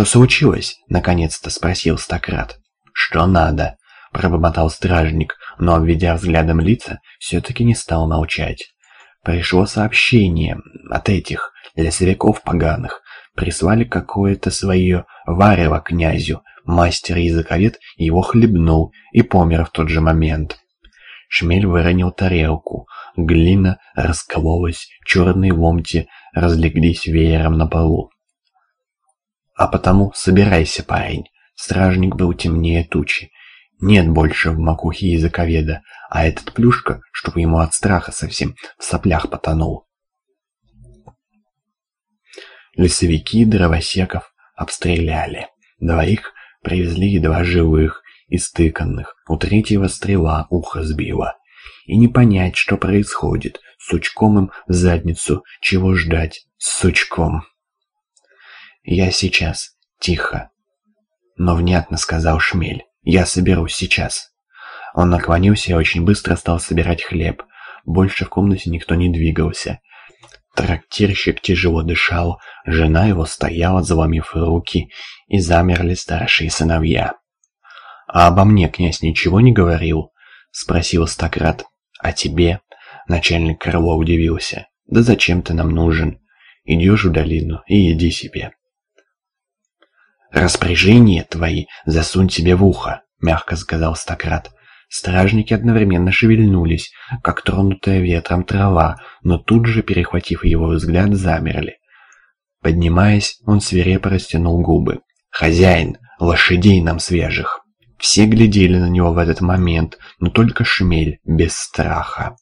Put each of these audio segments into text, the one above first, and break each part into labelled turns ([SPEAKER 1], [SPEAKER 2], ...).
[SPEAKER 1] «Что случилось?» — наконец-то спросил Стократ. «Что надо?» — пробормотал стражник, но, обведя взглядом лица, все-таки не стал молчать. «Пришло сообщение от этих лесовиков поганых. Прислали какое-то свое варево князю. Мастер-языковед его хлебнул и помер в тот же момент». Шмель выронил тарелку. Глина раскололась, черные ломти разлеглись веером на полу. А потому собирайся, парень. Стражник был темнее тучи. Нет больше в макухе языковеда, а этот плюшка, чтобы ему от страха совсем в соплях потонул. Лесовики дровосеков обстреляли. Двоих привезли едва живых, истыканных. У третьего стрела ухо сбила. И не понять, что происходит. Сучком им в задницу. Чего ждать? Сучком. «Я сейчас. Тихо». Но внятно сказал Шмель. «Я соберусь сейчас». Он наклонился и очень быстро стал собирать хлеб. Больше в комнате никто не двигался. Трактирщик тяжело дышал, жена его стояла, заломив руки, и замерли старшие сыновья. «А обо мне князь ничего не говорил?» — спросил Стократ. «А тебе?» — начальник крыла удивился. «Да зачем ты нам нужен? Идешь в долину и иди себе». «Распоряжения твои засунь себе в ухо», — мягко сказал Стократ. Стражники одновременно шевельнулись, как тронутая ветром трава, но тут же, перехватив его взгляд, замерли. Поднимаясь, он свирепо растянул губы. «Хозяин, лошадей нам свежих!» Все глядели на него в этот момент, но только Шмель без страха.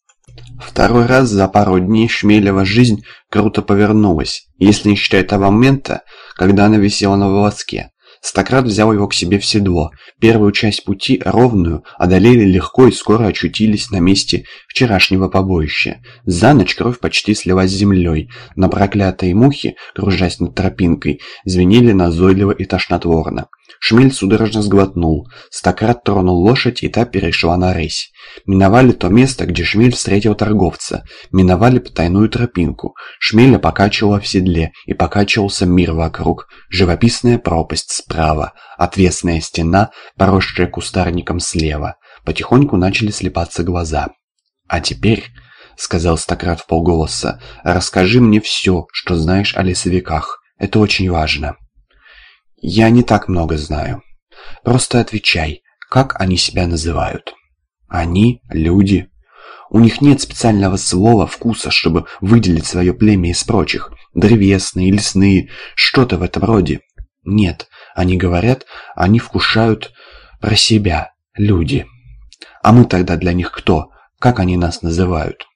[SPEAKER 1] Второй раз за пару дней Шмелева жизнь круто повернулась, если не считать того момента, когда она висела на волоске. Стократ взял его к себе в седло. Первую часть пути, ровную, одолели легко и скоро очутились на месте вчерашнего побоища. За ночь кровь почти слилась с землей. На проклятые мухи, кружась над тропинкой, звенели назойливо и тошнотворно. Шмель судорожно сглотнул. Стократ тронул лошадь, и та перешла на рысь. Миновали то место, где Шмель встретил торговца. Миновали потайную тропинку. Шмеля покачивало в седле, и покачивался мир вокруг. Живописная пропасть справа, отвесная стена, поросшая кустарником слева. Потихоньку начали слепаться глаза. «А теперь...» — сказал Стократ в полголоса, — «расскажи мне все, что знаешь о лесовиках. Это очень важно». «Я не так много знаю. Просто отвечай, как они себя называют?» «Они – люди. У них нет специального слова, вкуса, чтобы выделить свое племя из прочих. Древесные, лесные, что-то в этом роде. Нет, они говорят, они вкушают про себя, люди. А мы тогда для них кто? Как они нас называют?»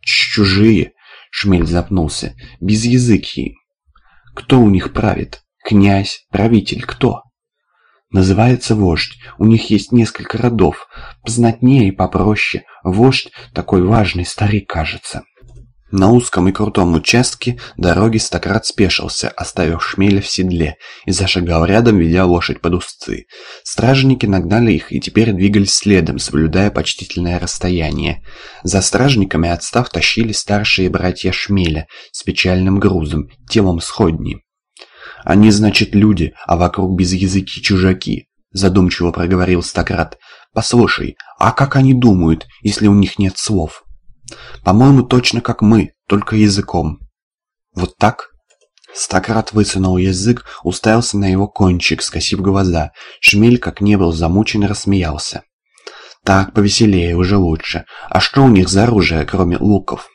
[SPEAKER 1] «Чужие», – Шмель запнулся, – «безязыкие. Кто у них правит?» Князь, правитель, кто? Называется вождь. У них есть несколько родов. Познатнее и попроще. Вождь такой важный старик, кажется. На узком и крутом участке дороги стократ спешился, оставив шмеля в седле, и зашагал рядом, ведя лошадь под узцы. Стражники нагнали их и теперь двигались следом, соблюдая почтительное расстояние. За стражниками отстав тащили старшие братья шмеля с печальным грузом, телом сходни. «Они, значит, люди, а вокруг без языки чужаки», — задумчиво проговорил Стократ. «Послушай, а как они думают, если у них нет слов?» «По-моему, точно как мы, только языком». «Вот так?» Стократ высунул язык, уставился на его кончик, скосив глаза. Шмель, как не был замучен, рассмеялся. «Так, повеселее, уже лучше. А что у них за оружие, кроме луков?»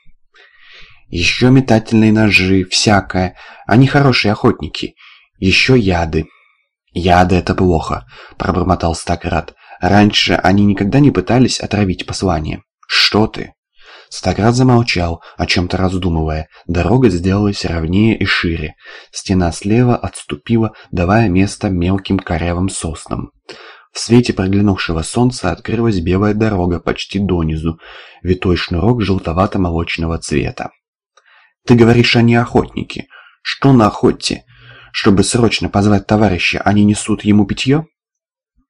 [SPEAKER 1] Еще метательные ножи, всякое. Они хорошие охотники. Еще яды. Яды — это плохо, пробормотал Стократ. Раньше они никогда не пытались отравить послание. Что ты? Стократ замолчал, о чем-то раздумывая. Дорога сделалась ровнее и шире. Стена слева отступила, давая место мелким корявым соснам. В свете проглянувшего солнца открылась белая дорога почти донизу, витой шнурок желтовато-молочного цвета. Ты говоришь, они охотники. Что на охоте? Чтобы срочно позвать товарища, они несут ему питье?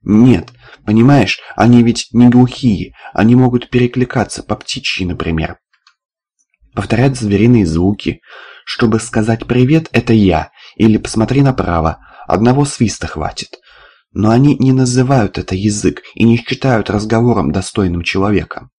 [SPEAKER 1] Нет, понимаешь, они ведь не глухие, они могут перекликаться по птичьи, например. Повторять звериные звуки. Чтобы сказать «привет» — это я, или «посмотри направо», Одного свиста хватит. Но они не называют это язык и не считают разговором достойным человека.